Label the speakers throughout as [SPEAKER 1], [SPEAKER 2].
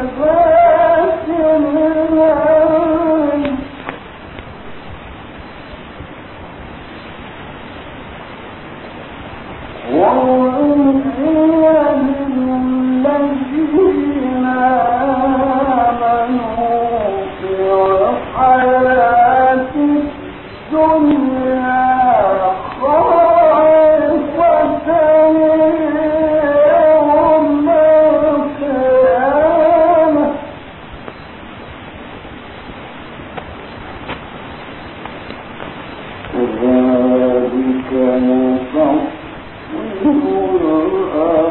[SPEAKER 1] والطيبات من Não. Não.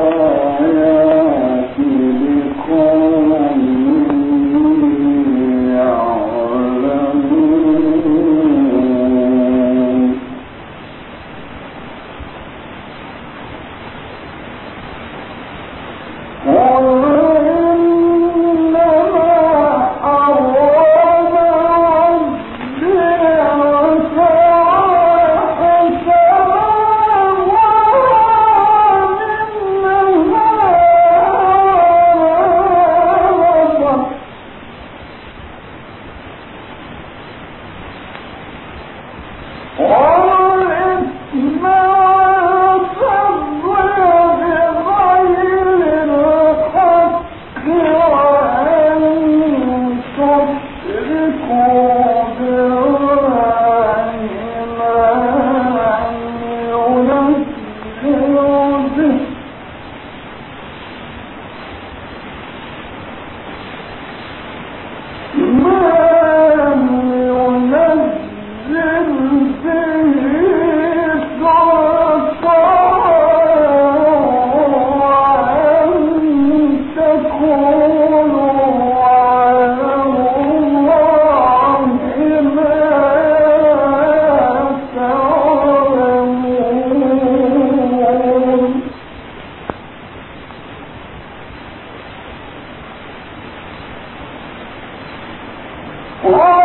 [SPEAKER 1] Yeah.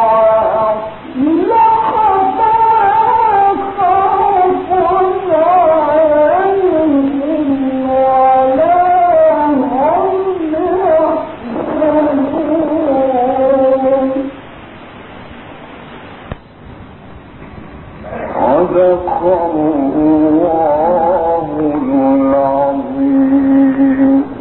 [SPEAKER 1] صدق الله